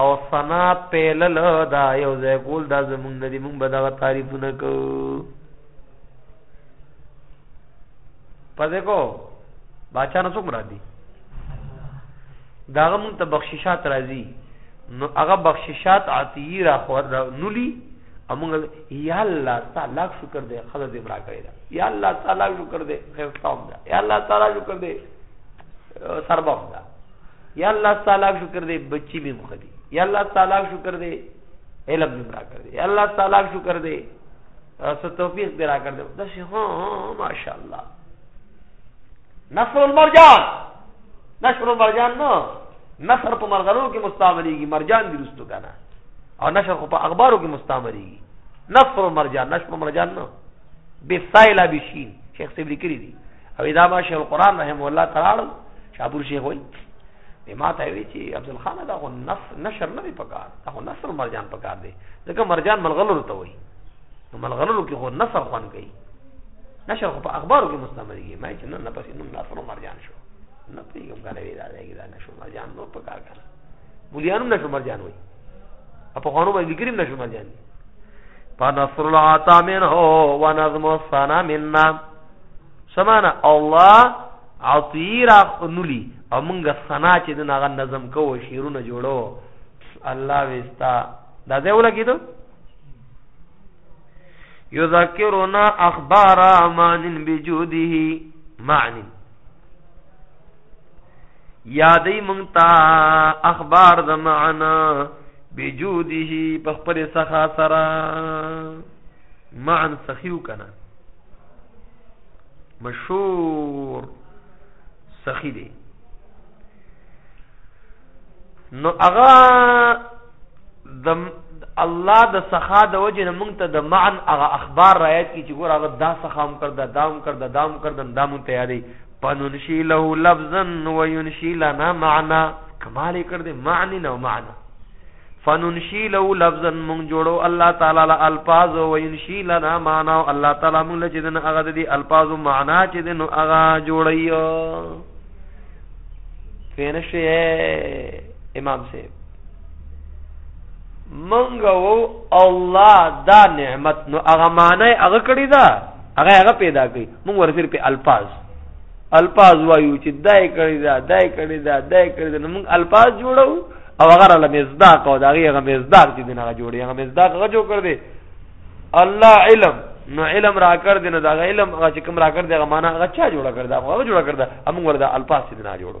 او ثنا پیلل دا یو ځای کول دا زمونږ ندی مونږ به دغه تعریفونه کو پدې کو باچا نه څوک مرادي داغه مونږ ته بخششات راځي نو هغه بخششات عطیه را خو نولی امونږ یا الله تعالی شکر دې خدای دې برا کړی دا یا الله تعالی شکر دې خیر تام دا یا الله تعالی شکر دې سربخ دا یا الله تعالی شکر دې بچی مې مخدي یا الله تعالی شکر دې علم مې را کړ دې یا الله تعالی شکر دې سو توفیق دې را کړ دې دا شي هو ماشاء الله نصر المرجان نصر المرجان نو نصر په مرغلو کې مستعمليږي مرجان دې رستو کنه او نشر خو په اخبارو کې مستعمليږي نصر المرجان نشر المرجان نو بسایلا بشین شیخ سیب لیکلی دی او دا ما شیخ القران رحم الله تعالی شابور شیخ وای ما ته وی چې عبد الخان دا خو نص نشر نه دی پکار دا خو نصر مرجان پکار دی ځکه مرجان ملغلر ته وای نو ملغلر کې خو نصر خوان کوي نشر خو په اخبارو کې مستمرږي ما چې نه نه پسې نو نصر مرجان شو نه پیګم کنه وی دا دی دا نشو مرجان نو پکار کنه بولیانو نشو مرجان وای په خوانو باندې کریم نشو مرجان دی فنصر العطا منه ونظم الصنا منا سمانه الله عطیر اخنلی او موږ سنا چې دغه غن نظم کوو شیرونه جوړو الله وستا دا ځای ولګیدو یذکرنا اخبار امان بجوده معنی یادې مونږ ته اخبار د معنا بجوده په خپل سخا سره معن سخیو کنه مشهور سخی دی نو هغه د الله د سخا د وجه نه مونږ ته د معن هغه اخبار رايات کی چې ګور هغه دا سخام کرده دام کرده دام کرده دا مونږ ته یادې پننشی له لفظا وینشی لنا معنا کمال کړ دې معنی نو معنا فننشی له لفظا مونږ جوړو الله تعالی له الفاظ او ينشی لنا معنا او الله تعالی مونږ له چې دن هغه د الفاظ او معنا چې دن هغه جوړي فینشه امام صاحب مونږ او الله دا نعمت نو هغه معنی هغه کړی دا هغه هغه پیدا کړي مونږ ورسره په الفاظ الفاظ وایو چې دای کړی دا دای کړی دا دای کړی دا موږ الفاظ جوړو او هغه له مزداق او دا هغه مزداق چې دغه جوړي هغه مزداق هغه جوړ کړ دی الله علم نو علم را کړ دی نو دا علم هغه چې کوم را کړ دی هغه معنا هغه چا جوړ کړ دا هغه جوړ کړ دا موږ ورته الفاظ چې نه جوړو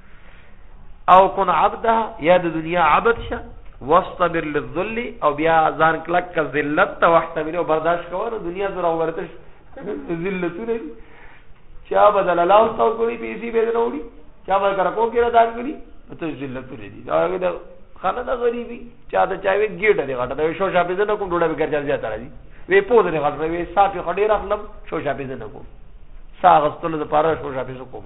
او کن عبده یا د دنیا عبد شه واستبر للذل او بیا ځان کلک ک ذلت ته واحتمل او برداشت کوه نو دنیا زره ورته ذلتونه چا بدل الله او تاسو کوي پیسې به نه وړي چا به کر کو کېره دان کړي ته ذلتونه دي دا هغه د خانه د غریبي چا د چاوي ګیټ دی غټه د شو شاپې نه کوم ډوډۍ به ګرځي زیات راځي وې پوز نه غټه وې صافي خډې راخلم شو شاپې نه کوم ساغستل د پاره شو شاپې کوم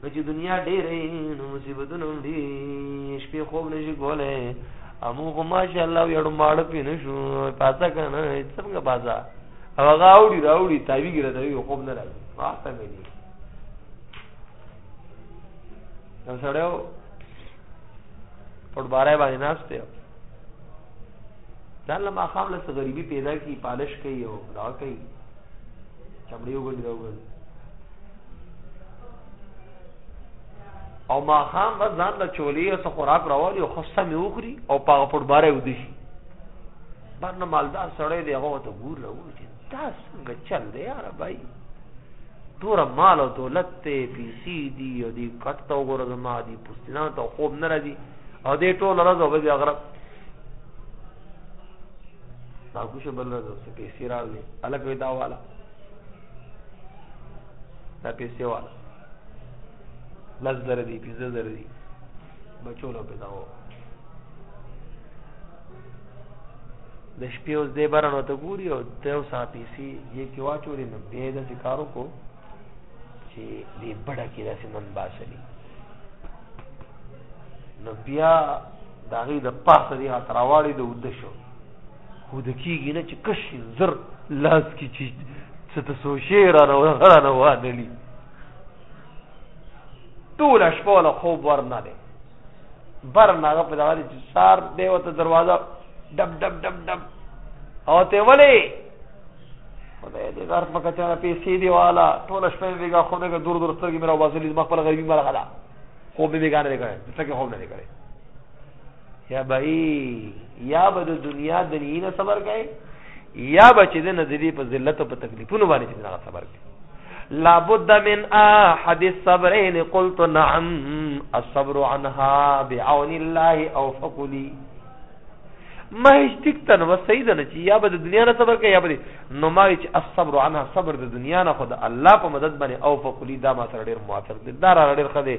نو چې دنیا ډېرې نو مصیبتونه هم دي شپې خوب نشي کولی امو خو ماشاءالله یړو ماړه پې نه شو پاسه که نه څنګه پاسه او هغه اوړي راوړي تاویږي راته وي خوب نه راځي واسطه مې دي یو سړی و فوټبالای باندې ناست دی ځان له ماښام له څه غریبي پیدا کړي پالش کوي او دا کوي چمړې وګنډي دا وګنډي او ما خام بس ځان له چولې او څه خوراک راوړي او خسته مې وخوري او په هغه فوټباره یې ودشي بر نه مالدار سړی دی هغه ته ګور له وو چې دا څنګه چل دی یاره بای تور مال او دولت ته پیسې دي او دې کټ ته وګوره زما دي پوستینان ته خوب نه راځي او دې ټول راز او بیا غرب دا کوشه بل راز څه پیسې راغلي الګ ودا والا دا پیسې والا لس زره دي پنځه زره دي بچو له پیدا وو د شپې اوس دې بار نو ته ګوري او ته اوس پیسې یې کې واچولې نو به د ذکرو کو چې دې بڑا کې داسې نن باسلې نو بیا داغي د پاسه دی هتراواړي د ود شو خو د کېږي نه چې کش شي زر لاس کې چې څه ته څو شی رانه او هغه رانه وانهلي ټوله شپه وله خوب ورنه دی بر نه هغه په دغه دی چې سار دی ورته دروازه ډب ډب ډب ډب او ته ولې خدای دې غر په کچا پیسې دی والا ټوله شپه یې بیګا خونه کې دور دور سترګې مې راوباسلې زما خپل غریبي مرغه ده خوب مې بیګا نه دی کړی څه کې خوب نه دی کړی یا به یا به د دنیا د نینه صبر کوي یا به چې د نظری په ذلت او په تکلیفونو باندې چې دغه صبر کوي لابد من احد الصبرين قلت نعم الصبر عنها بعون الله او فقلي ما هیڅ تن و سید نه چې یا به د دنیا نه صبر کوي یا به نو ما چې الصبر عنها صبر د دنیا نه خود الله په مدد باندې او فقلي دا ما سره ډیر موثر دي دا را ډیر خده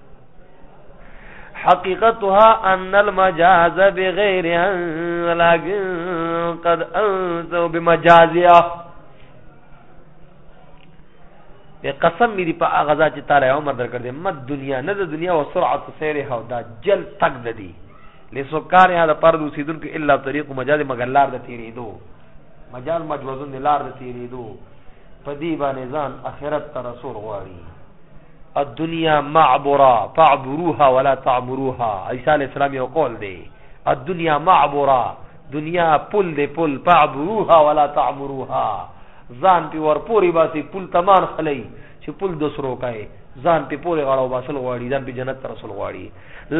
حقیقتها ان المجاز بغیر ولكن قد انزو بمجازیا په قسم مې دی په هغه ځای چې تعالی عمر درکړ دې مد دنیا نه د دنیا او سرعت سیره او دا جل تک د دی لسوکار یا د پر دوسیدون کې الا طریق مجاز مگر لار د تیرې دو مجاز مجوزون لار د تیرې دو په دې باندې ځان اخرت ته رسول غواړي الدنيا معبره فاعبروها ولا تعبروها عيسى عليه السلام یو قول دی الدنيا معبره دنیا پل دی پل فاعبروها ولا تعبروها ځان په ورپوري باسي پل تمان خلی چې پل د سرو کای ځان په پورې غړاو باسل غواړي ځان په جنت رسول غواړي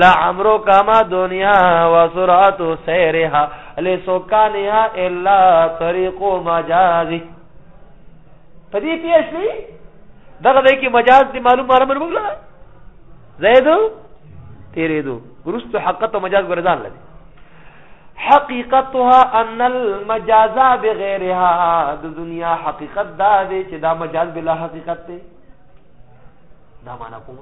لا عمرو کما دنیا و سرعت سیرها لسکانها الا طریق مجازی په دې پیښ دی دغه ځای کې مجاز دی معلوم معلوم نه وګړه زید تیرې دو ورست حقیقت او مجاز ورزان لدی حقیقتها ان المجاز بغیرها د دنیا حقیقت دا دی چې دا مجاز بلا حقیقت دی دا معنا کوم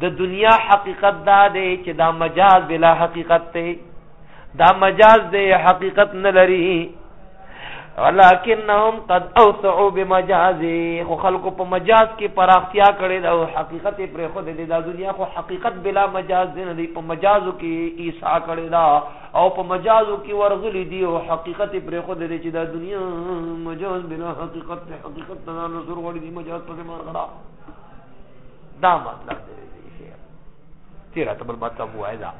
د دنیا حقیقت دا دی چې دا مجاز بلا حقیقت دی دا مجاز دی حقیقت نه لري ولکنهم قد اوسعوا بمجاز خو خلکو په مجاز کې پراختیا کړې دا حقیقت پر خو د دنیا خو حقیقت بلا مجاز نه دی په مجازو کې ایسا کړې دا او په مجازو کې ورغلي دي او حقیقت یې پرېښودی دی چې دا دنیا مجاز بنا حقیقت دی حقیقت ته ځان رسول غواړي دي مجاز پسې مه ځغله دا مطلب دی چې راته بل مطلب ووایه دا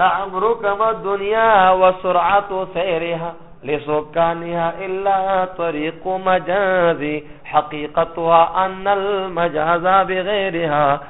لعمرک ما دنیا وسرعت سیرها لسکانها الا طریق مجازی حقیقتها ان المجازا بغیرها